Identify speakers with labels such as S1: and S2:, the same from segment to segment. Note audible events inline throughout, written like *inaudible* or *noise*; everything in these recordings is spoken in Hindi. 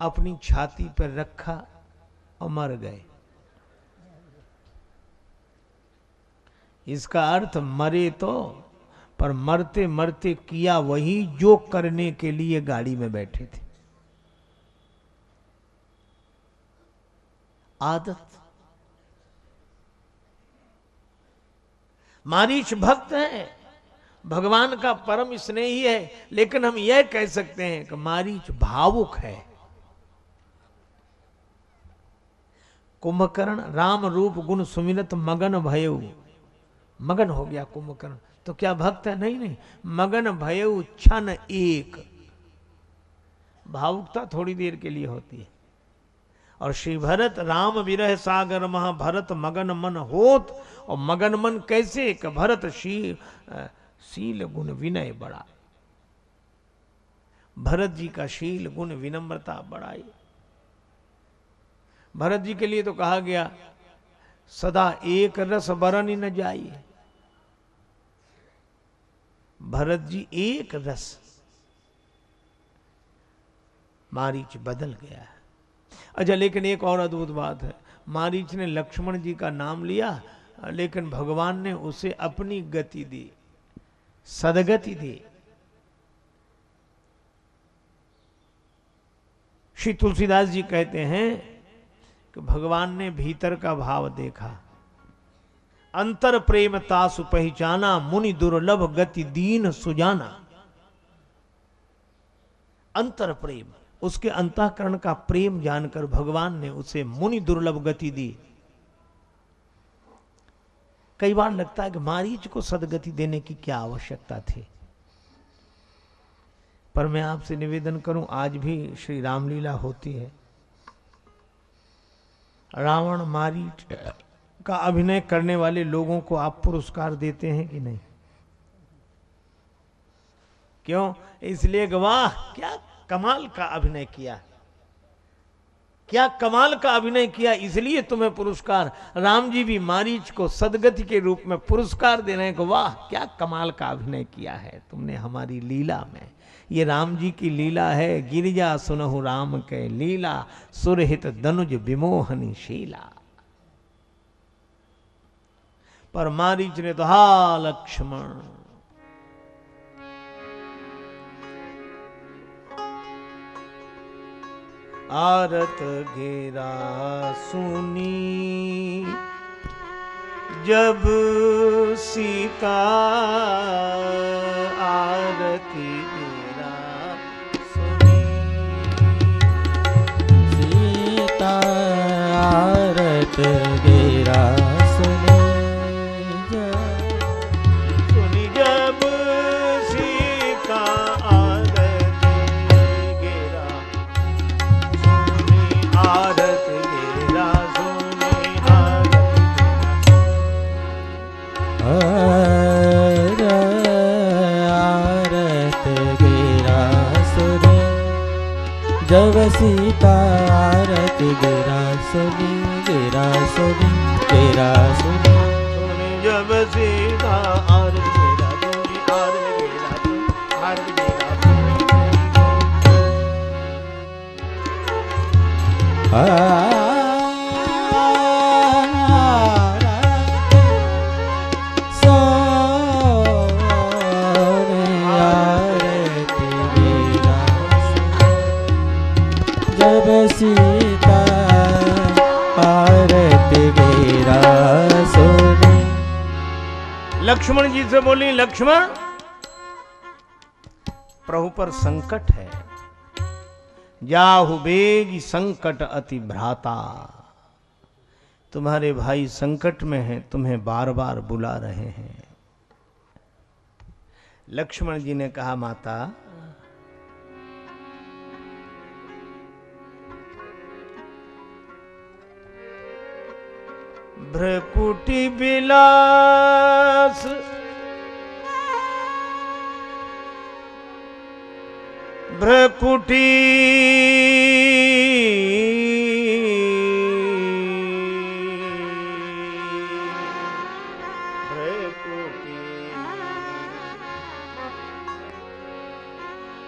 S1: अपनी छाती पर रखा और मर गए। इसका अर्थ मरे तो पर मरते मरते किया वही जो करने के लिए गाड़ी में बैठे थे। आदत। मारीच भक्त है। भगवान का परम स्नेही है, लेकिन हम यह कह सकते हैं कि मारीच भावुक है। कुंभकर्ण, राम रूप गुण सुमिरत मगन भयऊ। मगन हो गया कुंभकर्ण। तो क्या भक्त है? नहीं नहीं। मगन भयऊ क्षण एक। भावुकता थोड़ी देर के लिए होती है। और श्री भरत, राम विरह सागर महा भरत मगन मन होत। और मगन मन कैसे? कि भरत शी शील गुण विनय बड़ा भरत जी का शील गुण विनम्रता बढ़ाई। भरत जी के लिए तो कहा गया, सदा एक रस बरन ही न जाइए। भरत जी, एक रस। मारीच बदल गया। है अच्छा लेकिन एक और अद्भुत बात है। मारीच ने लक्ष्मण जी का नाम लिया, लेकिन भगवान ने उसे अपनी गति दी, सदगति दी। श्री तुलसीदास जी कहते हैं कि भगवान ने भीतर का भाव देखा। अंतर प्रेम तासु पहचाना, मुनि दुर्लभ गति दीन सुजाना। अंतर प्रेम, उसके अंतःकरण का प्रेम जानकर भगवान ने उसे मुनि दुर्लभ गति दी। कई बार लगता है कि मारीच को सदगति देने की क्या आवश्यकता थी। पर मैं आपसे निवेदन करूँ, आज भी श्री रामलीला होती है। रावण मारीच का अभिनय करने वाले लोगों को आप पुरस्कार देते हैं कि नहीं? क्यों? इसलिए वाह क्या कमाल का अभिनय किया? क्या कमाल का अभिनय किया? इसलिए तुम्हें पुरस्कार। राम जी भी मारीच को सदगति के रूप में पुरस्कार दे रहे हैं। वाह क्या कमाल का अभिनय किया है तुमने हमारी लीला में? ये राम जी की लीला है। गिरिजा सुनहु राम के लीला, सुरहित दनुज विमोहनी शीला। पर मारीच ने तो हा लक्ष्मण। आरत घेरा सुनी, जब सीता आरती
S2: आरत गेरा सुने
S1: सुनी तेरा सुनी तेरा सुनी
S2: सुनी जब सीधा आर मेरा सुनी आर मेरा आर मेरा
S1: लक्ष्मण जी से बोली, लक्ष्मण, प्रभु पर संकट है। जाहु बेग संकट अति भ्राता। तुम्हारे भाई संकट में हैं, तुम्हें बार बार बुला रहे हैं। लक्ष्मण जी ने कहा, माता भ्रकुटी विलास भ्रकुटी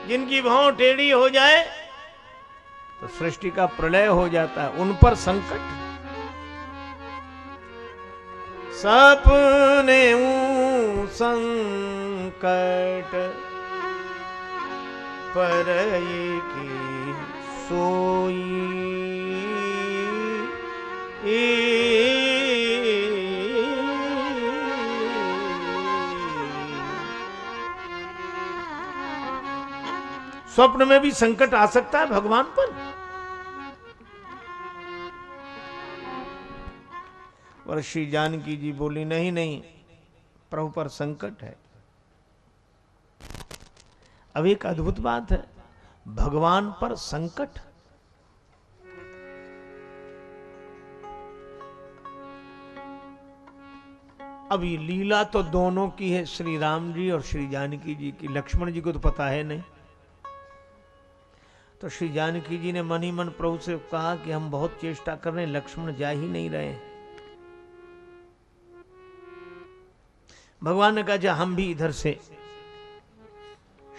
S1: जिनकी भाव टेढ़ी हो जाए तो सृष्टि का प्रलय हो जाता है, उन पर संकट। सपने संकट पर सोई। स्वप्न में भी संकट आ सकता है भगवान पर? श्री जानकी जी बोली, नहीं नहीं, प्रभु पर संकट है। अब एक अद्भुत बात है, भगवान पर संकट। अब ये लीला तो दोनों की है, श्री राम जी और श्री जानकी जी की। लक्ष्मण जी को तो पता है नहीं। तो श्री जानकी जी ने मन ही मन प्रभु से कहा कि हम बहुत चेष्टा कर रहे हैं, लक्ष्मण जा ही नहीं रहे भगवान ने कहा, जा, हम भी इधर से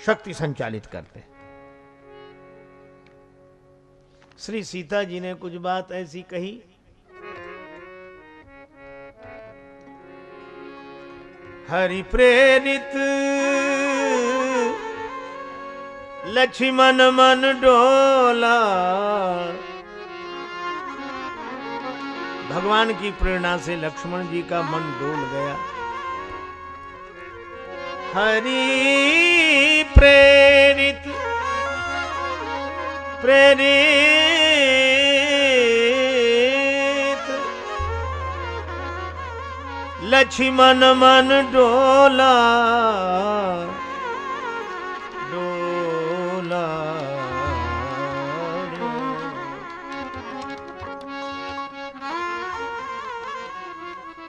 S1: शक्ति संचालित करते श्री सीता जी ने कुछ बात ऐसी कही। हरि प्रेरित, लक्ष्मण मन डोला। भगवान की प्रेरणा से लक्ष्मण जी का मन डोल गया। हरि प्रेरित प्रेरित। लक्ष्मण मन डोला डोला।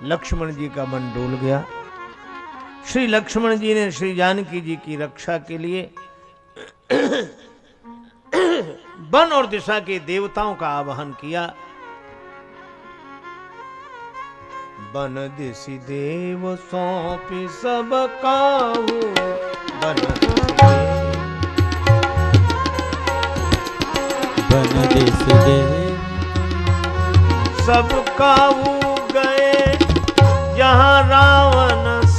S1: लक्ष्मण जी का मन डोल गया। श्री लक्ष्मण जी ने श्री जानकी जी की रक्षा के लिए वन और दिशा के देवताओं का आवाहन किया। बन दिशि देव सौंप सब काहू बन सब काहू गए। जहाँ रावण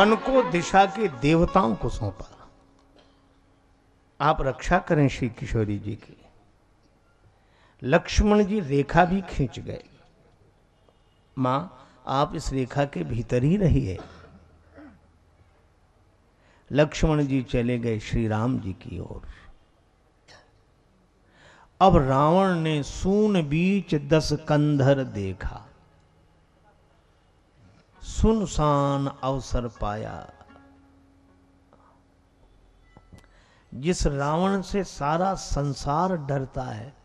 S1: वन को, दिशा के देवताओं को सौंपा। आप रक्षा करें श्री किशोरी जी की। लक्ष्मण जी रेखा भी खींच गए। माँ, आप इस रेखा के भीतर ही रहिए लक्ष्मण जी चले गए श्री राम जी की ओर। अब रावण ने सून बीच दस कंधर देखा। सुनसान अवसर पाया। जिस रावण से सारा संसार डरता है,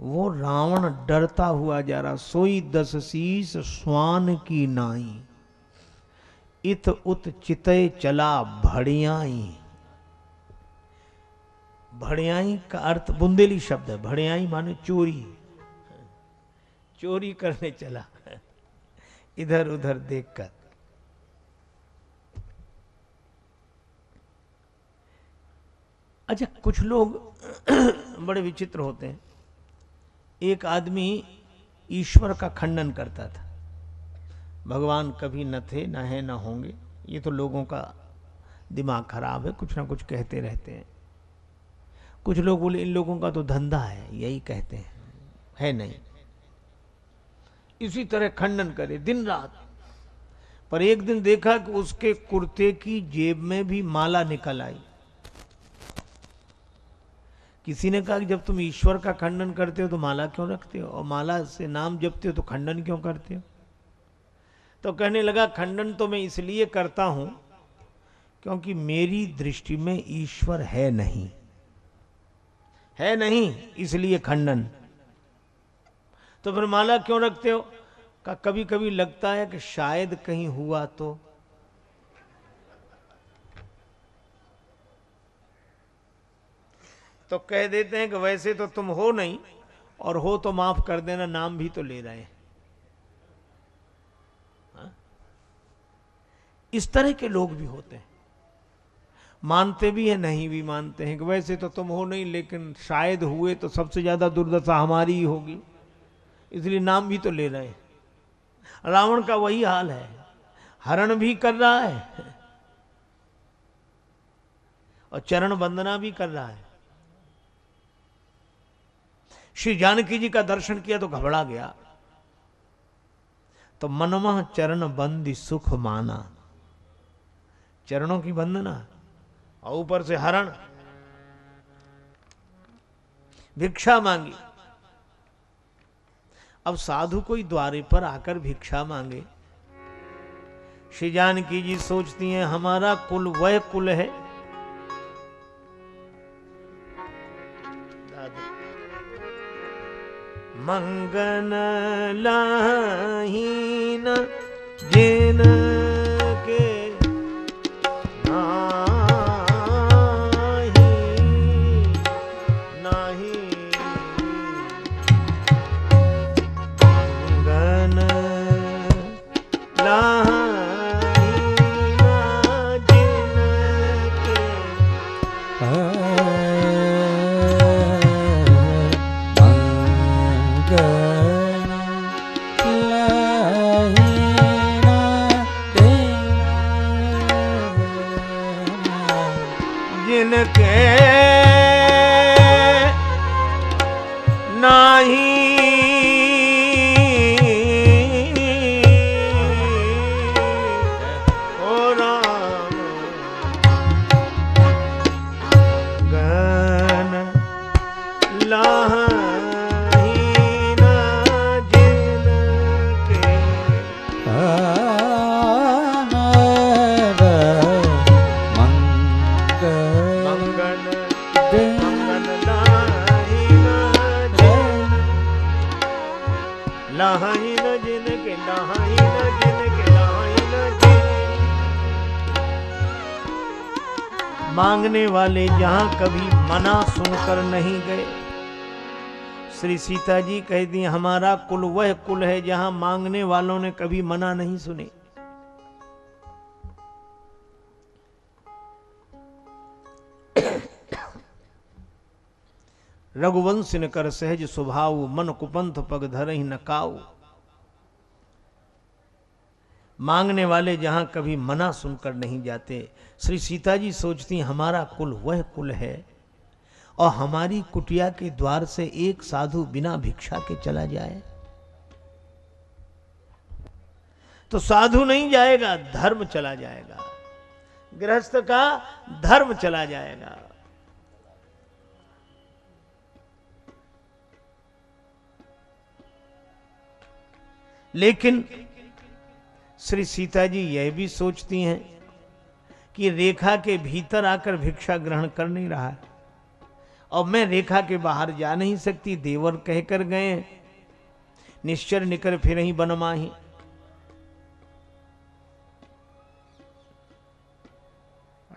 S1: वो रावण डरता हुआ जा रहा, सोई दस शीस स्वान की नाई। इत उत चितय चला भड़ियाई। भड़ियाई का अर्थ बुंदेली शब्द है। भड़ियाई माने चोरी। चोरी करने चला। इधर उधर देखकर। अच्छा कुछ लोग *clears throat* बड़े विचित्र होते हैं। एक आदमी ईश्वर का खंडन करता था। भगवान कभी न थे, न है, न होंगे। ये तो लोगों का दिमाग खराब है, कुछ ना कुछ कहते रहते हैं। कुछ लोग बोले, इन लोगों का तो धंधा है, यही कहते हैं। है नहीं। इसी तरह खंडन करे, दिन रात। पर एक दिन देखा कि उसके कुर्ते की जेब में भी माला निकल आई। किसी ने कहा कि जब तुम ईश्वर का खंडन करते हो तो माला क्यों रखते हो? और माला से नाम जपते हो तो खंडन क्यों करते हो? तो कहने लगा, खंडन तो मैं इसलिए करता हूँ क्योंकि मेरी दृष्टि में ईश्वर है नहीं। है नहीं, इसलिए खंडन। तो फिर माला क्यों रखते हो? का कभी कभी लगता है कि शायद कहीं हुआ तो। तो कह देते हैं कि वैसे तो तुम हो नहीं, और हो तो माफ़ कर देना, नाम भी तो ले रहे हैं। हाँ? इस तरह के लोग भी होते हैं। मानते भी है, नहीं भी मानते हैं कि वैसे तो तुम हो नहीं, लेकिन शायद हुए तो सबसे ज़्यादा दुर्दशा हमारी ही होगी। इसलिए नाम भी तो ले रहे हैं। रावण का वही हाल है। हरण भी कर रहा है और चरण वंदना भी कर रहा है। श्री जानकी जी का दर्शन किया तो घबरा गया। तो मनमह चरण बंदी सुख माना। चरणों की वंदना और ऊपर से हरण। भिक्षा मांगी। अब साधु कोई द्वारे पर आकर भिक्षा मांगे। श्री जानकी जी सोचती हैं, हमारा कुल वह कुल है। मंगन लाहीन जिन वाले जहाँ कभी मना सुनकर नहीं गए। श्री सीता जी कह दी, हमारा कुल वह कुल है जहाँ मांगने वालों ने कभी मना नहीं सुने। रघुवंश न कर सहज स्वभाव, मन कुपंथ पग धर ही नकाऊ मांगने वाले जहाँ कभी मना सुनकर नहीं जाते। श्री सीता जी सोचती, हमारा कुल वह कुल है और हमारी कुटिया के द्वार से एक साधु बिना भिक्षा के चला जाए। तो साधु नहीं जाएगा, धर्म चला जाएगा। गृहस्थ का धर्म चला जाएगा। लेकिन श्री सीता जी यह भी सोचती हैं कि रेखा के भीतर आकर भिक्षा ग्रहण कर नहीं रहा है। और मैं रेखा के बाहर जा नहीं सकती, देवर कहकर गए निश्चर निकर फिर ही बनमाही।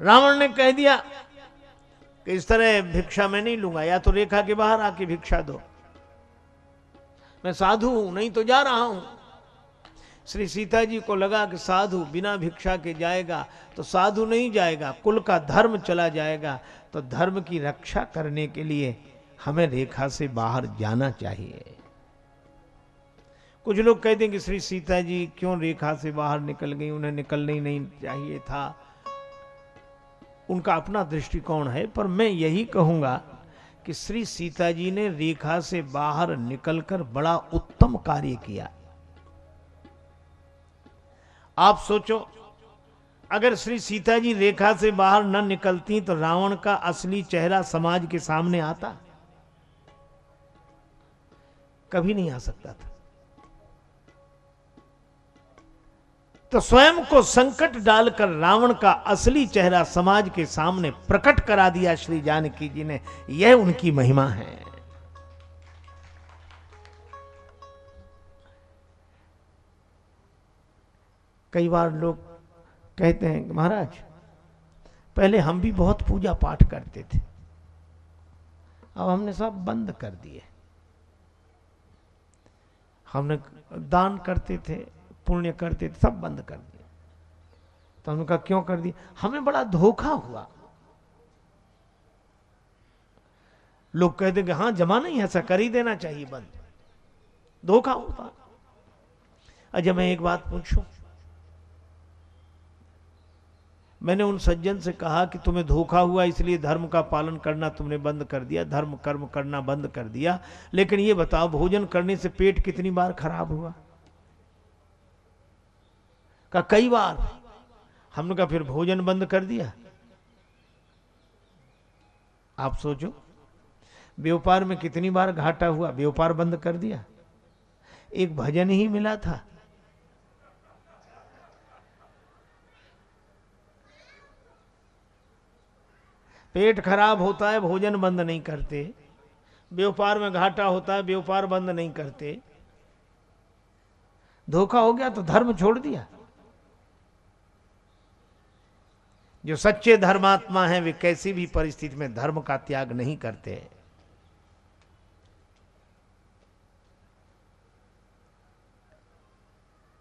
S1: रावण ने कह दिया कि इस तरह भिक्षा मैं नहीं लूँगा, या तो रेखा के बाहर आके भिक्षा दो। मैं साधु हूँ, नहीं तो जा रहा हूँ। श्री सीता जी को लगा कि साधु बिना भिक्षा के जाएगा तो साधु नहीं जाएगा, कुल का धर्म चला जाएगा तो धर्म की रक्षा करने के लिए हमें रेखा से बाहर जाना चाहिए। कुछ लोग कहते हैं कि श्री सीता जी क्यों रेखा से बाहर निकल गई, उन्हें निकलना ही नहीं चाहिए था। उनका अपना दृष्टिकोण है, पर मैं यही कहूँगा कि श्री सीता जी ने रेखा से बाहर निकलकर बड़ा उत्तम कार्य किया। आप सोचो, अगर श्री सीता जी रेखा से बाहर न निकलती तो रावण का असली चेहरा समाज के सामने आता। कभी नहीं आ सकता था। तो स्वयं को संकट डालकर रावण का असली चेहरा समाज के सामने प्रकट करा दिया श्री जानकी जी ने। यह उनकी महिमा है। कई बार लोग कहते हैं महाराज, पहले हम भी बहुत पूजा पाठ करते थे। अब हमने सब बंद कर दिए। हमने दान करते थे, पुण्य करते थे, सब बंद कर दिए। तो हमने कहा, क्यों कर दिया हमें बड़ा धोखा हुआ। लोग कहते कि हाँ जमा नहीं ऐसा, कर ही देना चाहिए बंद। धोखा होता। अच्छा मैं एक बात पूछूँ? मैंने उन सज्जन से कहा कि तुम्हें धोखा हुआ, इसलिए धर्म का पालन करना तुमने बंद कर दिया, धर्म, कर्म करना बंद कर दिया। लेकिन ये बताओ, भोजन करने से पेट कितनी बार खराब हुआ? का कई बार। हमने कहा, फिर भोजन बंद कर दिया। आप सोचो, व्यापार में कितनी बार घाटा हुआ, व्यापार बंद कर दिया। एक भजन ही मिला था। पेट खराब होता है, भोजन बंद नहीं करते। व्यापार में घाटा होता है व्यापार बंद नहीं करते। धोखा हो गया तो धर्म छोड़ दिया। जो सच्चे धर्मात्मा हैं, वे कैसी भी परिस्थिति में धर्म का त्याग नहीं करते।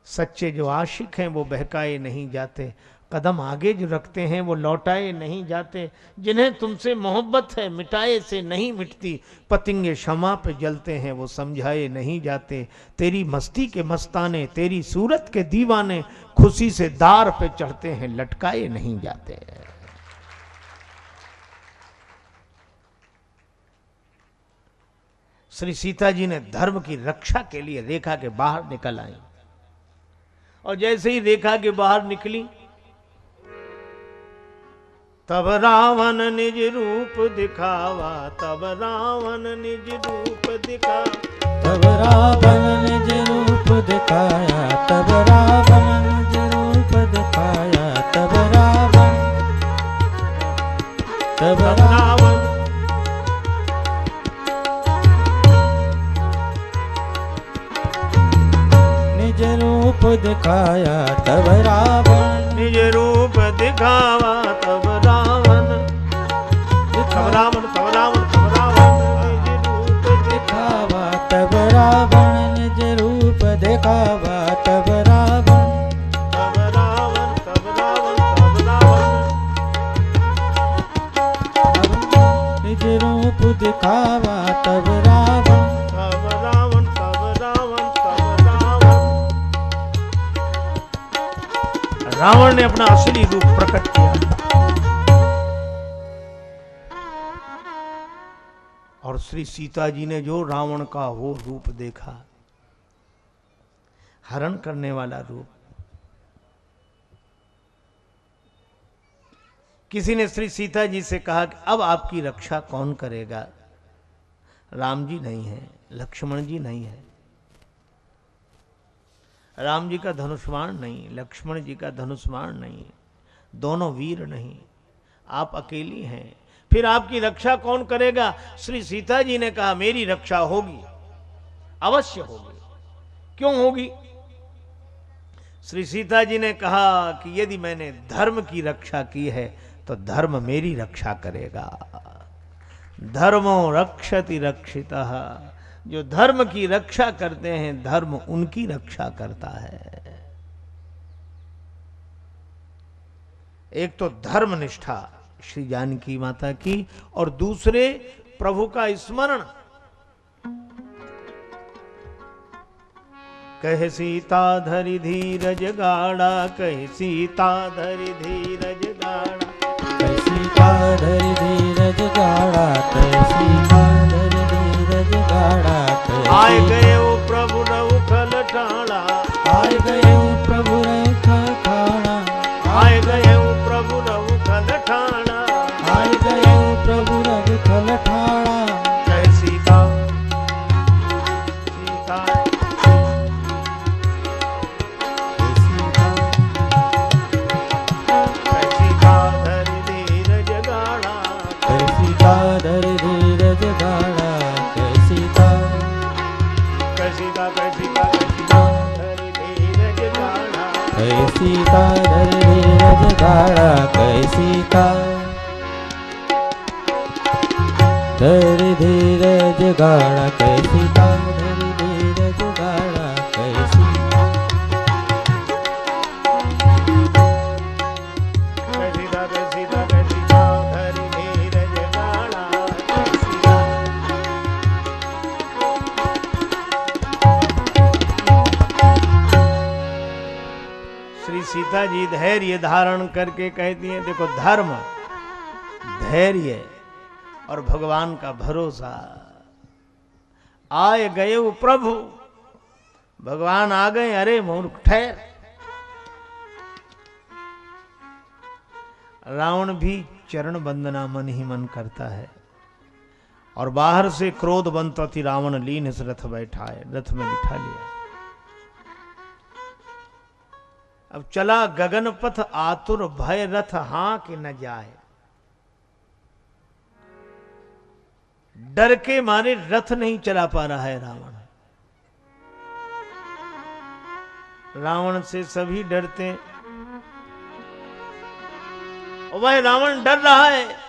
S1: सच्चे जो आशिक हैं, वो बहकाए नहीं जाते। कदम आगे जो रखते हैं वो लौटाए नहीं जाते, जिन्हें तुमसे मोहब्बत है मिटाए से नहीं मिटती, पतिंगे क्षमा पे जलते हैं वो समझाए नहीं जाते। तेरी मस्ती के मस्ताने, तेरी सूरत के दीवाने खुशी से दार पे चढ़ते हैं, लटकाए नहीं जाते। श्री सीता जी ने धर्म की रक्षा के लिए रेखा के बाहर निकल आई। और जैसे ही रेखा के बाहर निकली तब रावण निज रूप दिखावा तब रावण निज रूप दिखा
S2: तब रावण निज रूप दिखाया तब रावण निज रूप दिखाया तब रावण तब रावण रूप दिखाया तब रावण।
S1: निज रूप दिखावा तब रावण। रावण रावण ने अपना असली रूप प्रकट किया। और श्री सीता जी ने जो रावण का वो रूप देखा, हरण करने वाला रूप, किसी ने श्री सीता जी से कहा कि अब आपकी रक्षा कौन करेगा? राम जी नहीं है, लक्ष्मण जी नहीं है। राम जी का धनुष्मान नहीं, लक्ष्मण जी का धनुष्मान नहीं, दोनों वीर नहीं, आप अकेली हैं। फिर आपकी रक्षा कौन करेगा? श्री सीता जी ने कहा, मेरी रक्षा होगी, अवश्य होगी। क्यों होगी? श्री सीता जी ने कहा कि यदि मैंने धर्म की रक्षा की है तो धर्म मेरी रक्षा करेगा। धर्मो रक्षति रक्षिता। जो धर्म की रक्षा करते हैं, धर्म उनकी रक्षा करता है। एक तो धर्म निष्ठा श्री जानकी माता की और दूसरे प्रभु का स्मरण। कह सीता धरि धीरज गाड़ा, कह सीता धरि धीरज गाड़ा।
S2: कैसी काधर धीरज गाड़ा धीरज गाड़ा
S1: आए गए वो प्रभु रउखल ठाणा
S2: कैसी का दर्दी धीरज गाड़ा कैसी का दर्दी धीरज गाड़ा कैसी का
S1: सीता जी धैर्य धारण करके कहती हैं, देखो, धर्म धैर्य और भगवान का भरोसा। आए गए वो प्रभु, भगवान आ गए, अरे मूर्ख ठहर। रावण भी चरण वंदना मन ही मन करता है और बाहर से क्रोध बनता थी रावण लीन इस रथ बैठा रथ में बिठा लिया। अब चला गगन पथ आतुर भय रथ, हाँ कि न जाए। डर के मारे रथ नहीं चला पा रहा है रावण। रावण से सभी डरते वह रावण डर रहा है।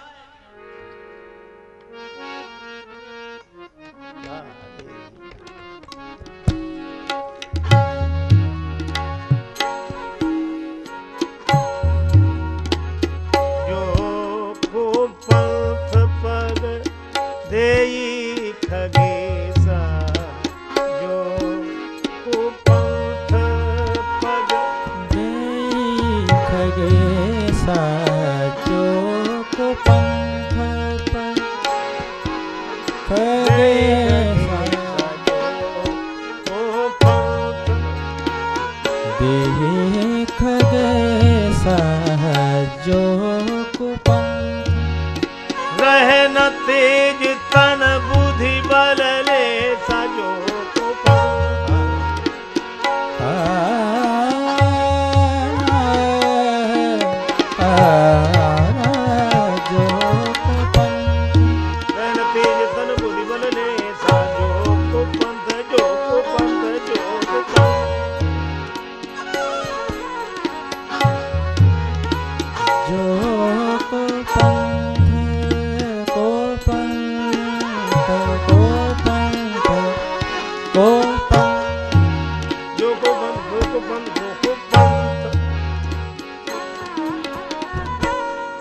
S1: जो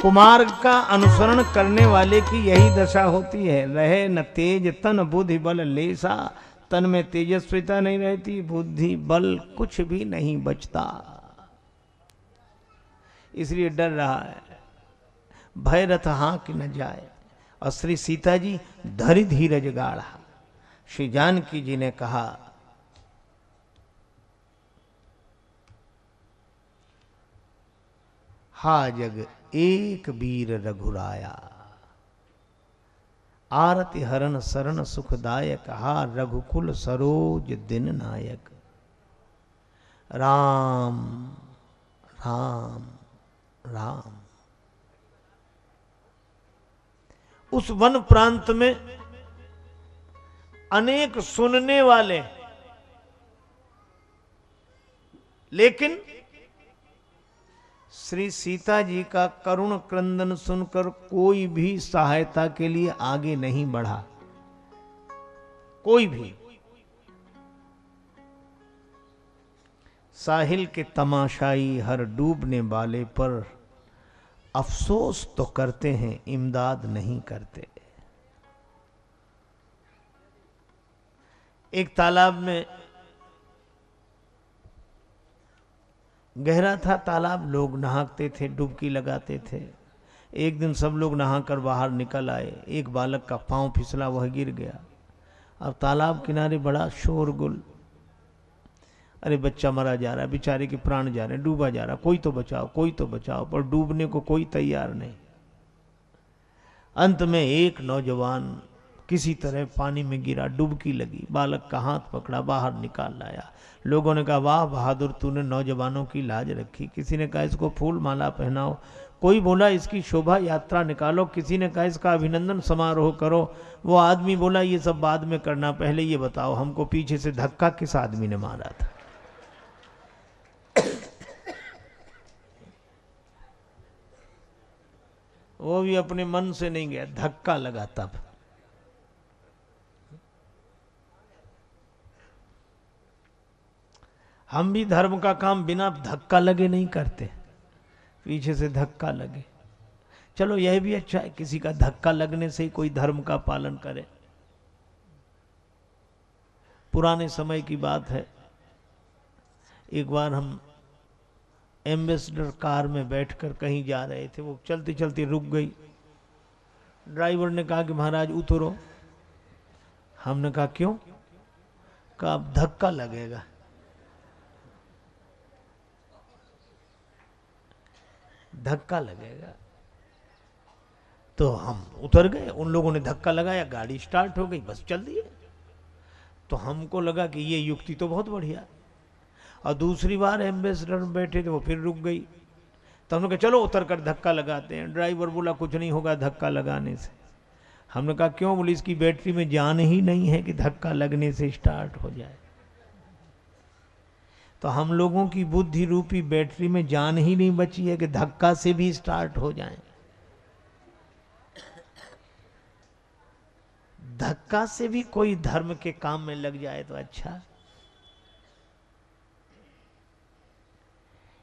S1: कुमार्ग का अनुसरण करने वाले की यही दशा होती है। रहे न तेज तन बुद्धि बल लेसा, तन में तेजस्विता नहीं रहती, बुद्धि बल कुछ भी नहीं बचता। इसलिए डर रहा है भय रथ हाँ कि न जाए। और श्री सीता जी धरि धीरज गाढ़ा श्री जानकी जी ने कहा, हा जग एक वीर रघुराया। आरति हरण शरण सुखदायक, हा रघुकुल सरोज दिन नायक। राम राम राम। उस वन प्रांत में अनेक सुनने वाले, लेकिन श्री सीता जी का करुण क्रंदन सुनकर कोई भी सहायता के लिए आगे नहीं बढ़ा। कोई भी। साहिल के तमाशाई हर डूबने वाले पर अफसोस तो करते हैं, इमदाद नहीं करते। एक तालाब में गहरा था तालाब, लोग नहाते थे, डुबकी लगाते थे। एक दिन सब लोग नहाकर बाहर निकल आए। एक बालक का पाँव फिसला, वह गिर गया। अब तालाब किनारे बड़ा शोरगुल। अरे बच्चा मरा जा रहा है, बेचारे के प्राण जा रहे हैं, डूबा जा रहा कोई तो बचाओ, कोई तो बचाओ, पर डूबने को कोई तैयार नहीं। अंत में एक नौजवान किसी तरह पानी में गिरा, डुबकी लगी, बालक का हाथ पकड़ा, बाहर निकाल लाया। लोगों ने कहा, वाह, बहादुर, तूने नौजवानों की लाज रखी। किसी ने कहा, इसको फूल माला पहनाओ। कोई बोला, इसकी शोभा यात्रा निकालो। किसी ने कहा, इसका अभिनंदन समारोह करो। वो आदमी बोला, ये सब बाद में करना, पहले ये बताओ, हमको पीछे से धक्का किस आदमी ने मारा था? *coughs* वो भी अपने मन से नहीं गया, धक्का लगा तब। हम भी धर्म का काम बिना धक्का लगे नहीं करते। पीछे से धक्का लगे। चलो यह भी अच्छा है, किसी का धक्का लगने से ही कोई धर्म का पालन करे। पुराने समय की बात है। एक बार हम एम्बेसडर कार में बैठकर कहीं जा रहे थे, वो चलती चलती रुक गई। ड्राइवर ने कहा कि महाराज, उतरो। हमने कहा, क्यों? कहा धक्का लगेगा। धक्का लगेगा। तो हम उतर गए, उन लोगों ने धक्का लगाया, गाड़ी स्टार्ट हो गई, बस चल दिए। तो हमको लगा कि ये युक्ति तो बहुत बढ़िया। और दूसरी बार एम्बेसडर में बैठे थे, वो फिर रुक गई। तो हमने कहा, चलो उतर कर धक्का लगाते हैं। ड्राइवर बोला, कुछ नहीं होगा धक्का लगाने से। हमने कहा, क्यों? बोली इसकी बैटरी में जान ही नहीं है कि धक्का लगने से स्टार्ट हो जाए। तो हम लोगों की बुद्धि रूपी बैटरी में जान ही नहीं बची है कि धक्का से भी स्टार्ट हो जाए। धक्का से भी कोई धर्म के काम में लग जाए तो अच्छा।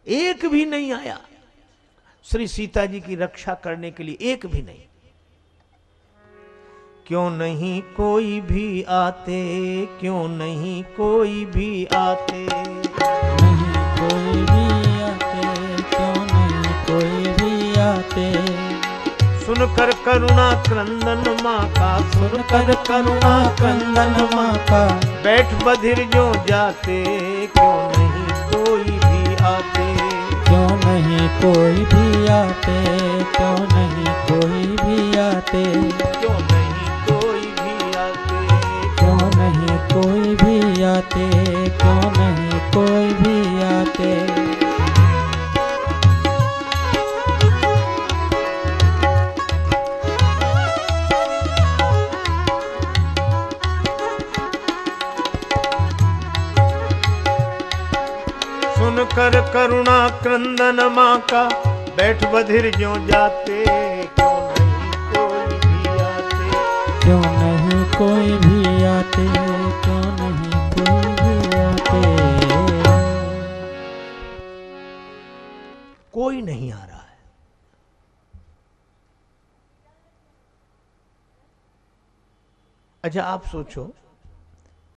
S1: एक भी नहीं आया। श्री सीता जी की रक्षा करने के लिए एक भी नहीं। क्यों नहीं कोई भी आते, क्यों नहीं कोई भी आते?
S2: भी
S1: सुनकर करुणा क्रंदन माँ का सुनकर करुणा क्रंदन माँ
S2: का
S1: बैठ बधिर जो जाते क्यों नहीं कोई भी आते?
S2: क्यों नहीं कोई भी आते क्यों नहीं कोई भी आते?
S1: क्यों नहीं कोई भी आते?
S2: क्यों नहीं कोई भी आते क्यों नहीं कोई भी आते?
S1: क्रंदन माँ का बैठ बधिर क्यों जाते? क्यों नहीं कोई भी आते?
S2: क्यों नहीं कोई भी आते? क्यों नहीं कोई भी आते?
S1: कोई नहीं आ रहा है। अच्छा आप सोचो।